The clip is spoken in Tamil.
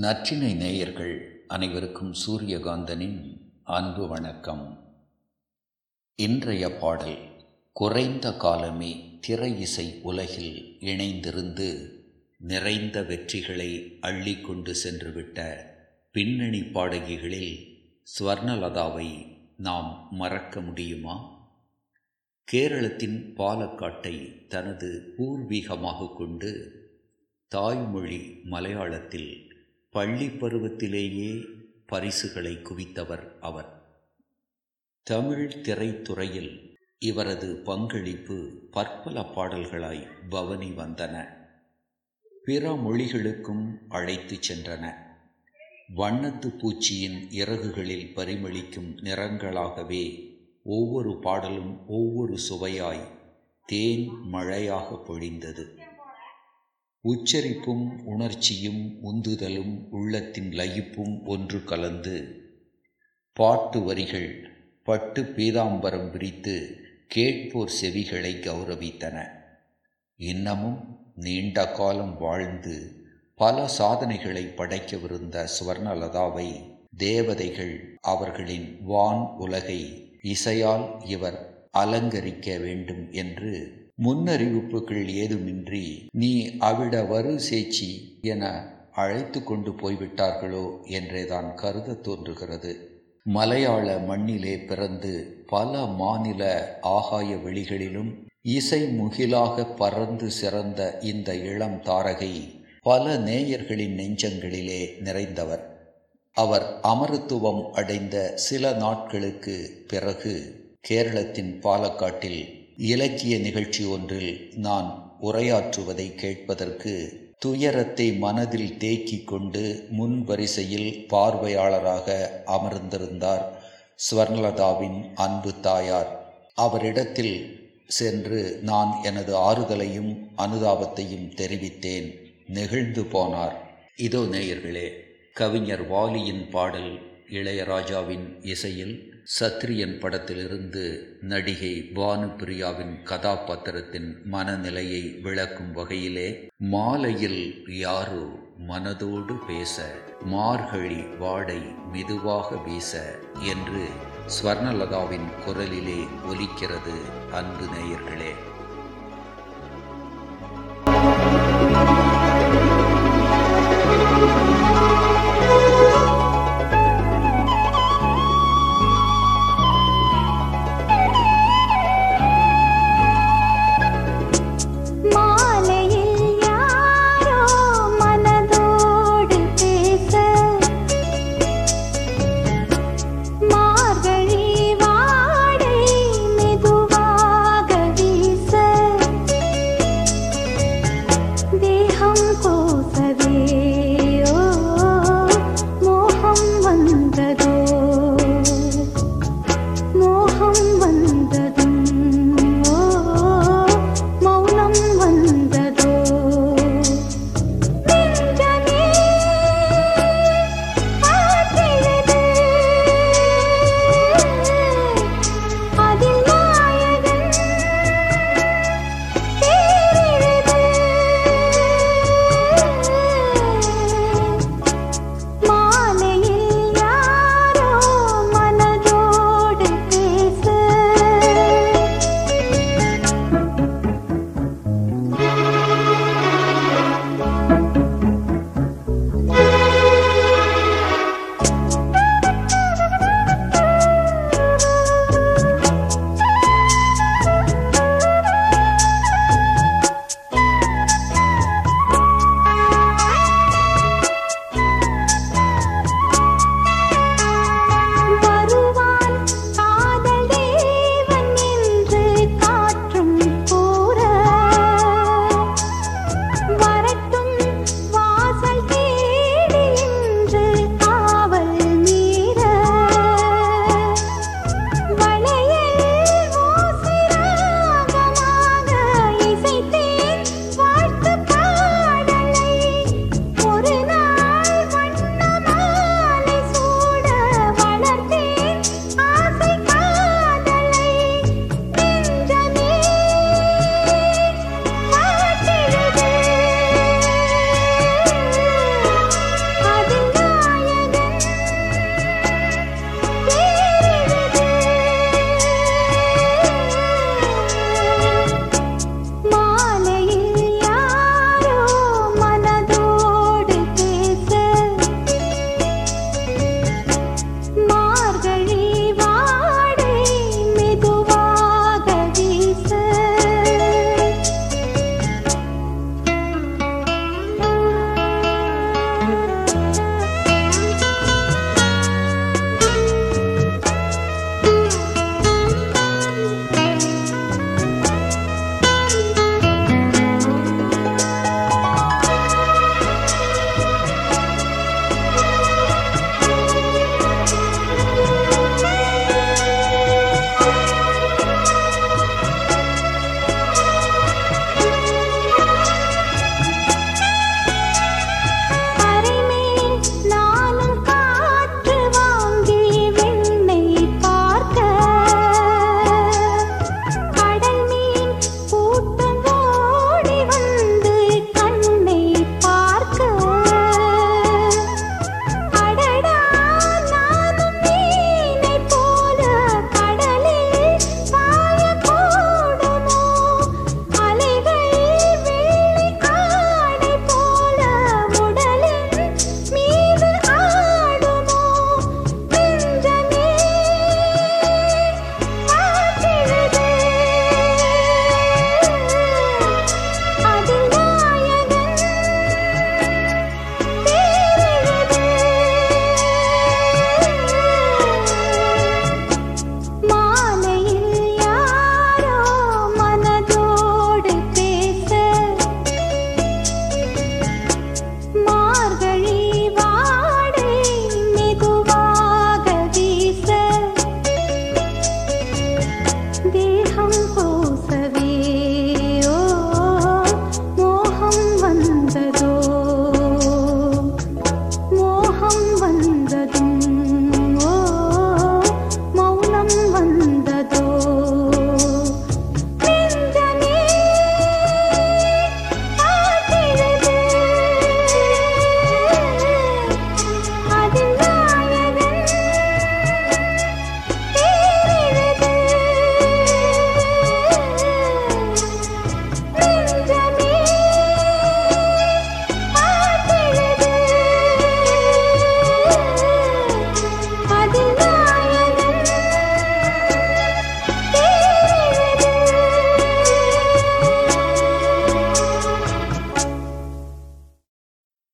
நற்றினை நேயர்கள் அனைவருக்கும் சூரியகாந்தனின் அன்பு வணக்கம். இன்றைய பாடல் குறைந்த காலமே திரை இசை உலகில் இணைந்திருந்து நிறைந்த வெற்றிகளை அள்ளி கொண்டு சென்றுவிட்ட பின்னணி பாடகிகளில் ஸ்வர்ணலதாவை நாம் மறக்க முடியுமா? கேரளத்தின் பாலக்காட்டை தனது பூர்வீகமாக கொண்டு தாய்மொழி மலையாளத்தில் பள்ளி பருவத்திலேயே பரிசுகளை குவித்தவர் அவர். தமிழ் திரைத்துறையில் இவரது பங்களிப்பு பற்பல பாடல்களாய் பவனி வந்தன. பிற மொழிகளுக்கும் அழைத்து சென்றன. வண்ணத்து பூச்சியின் இறகுகளில் பரிமளிக்கும் நிறங்களாகவே ஒவ்வொரு பாடலும் ஒவ்வொரு சுவையாய் தேன் மழையாக பொழிந்தது. உச்சரிப்பும் உணர்ச்சியும் உந்துதலும் உள்ளத்தின் லயிப்பும் ஒன்று கலந்து பாட்டு வரிகள் பட்டு பீதாம்பரம் விரித்து கேட்போர் செவிகளை கௌரவித்தன. இன்னமும் நீண்ட காலம் வாழ்ந்து பல சாதனைகளை படைக்கவிருந்த சுவர்ணலதாவை தேவதைகள் அவர்களின் வான் உலகை இசையால் இவர் அலங்கரிக்க வேண்டும் என்று முன்னறிவிப்புகள் ஏதுமின்றி நீ அவிட வரு சேச்சி என அழைத்து கொண்டு போய்விட்டார்களோ என்றேதான் கருத தோன்றுகிறது. மலையாள மண்ணிலே பிறந்து பல மாநில ஆகாய வெளிகளிலும் இசை முகிலாக பறந்து சிறந்த இந்த இளம் தாரகை பல நேயர்களின் நெஞ்சங்களிலே நிறைந்தவர். அவர் அமரத்துவம் அடைந்த சில நாட்களுக்கு பிறகு கேரளத்தின் பாலக்காட்டில் இலக்கிய நிகழ்ச்சி ஒன்றில் நான் உரையாற்றுவதை கேட்பதற்கு துயரத்தை மனதில் தேக்கிக் கொண்டு முன் வரிசையில் பார்வையாளராக அமர்ந்திருந்தார் ஸ்வர்ணலதாவின் அன்பு தாயார். அவரிடத்தில் சென்று நான் எனது ஆறுதலையும் அனுதாபத்தையும் தெரிவித்தேன். நெகிழ்ந்து போனார். இதோ நேயர்களே கவிஞர் வாலியின் பாடல் இளையராஜாவின் இசையில் சத்ரியன் படத்திலிருந்து நடிகை பானுபிரியாவின் கதாபாத்திரத்தின் மனநிலையை விளக்கும் வகையிலே மாலையில் யாரோ மனதோடு பேச மார்கழி வாடை மெதுவாக வீச என்று ஸ்வர்ணலதாவின் குரலிலே ஒலிக்கிறது அன்பு நேயர்களே.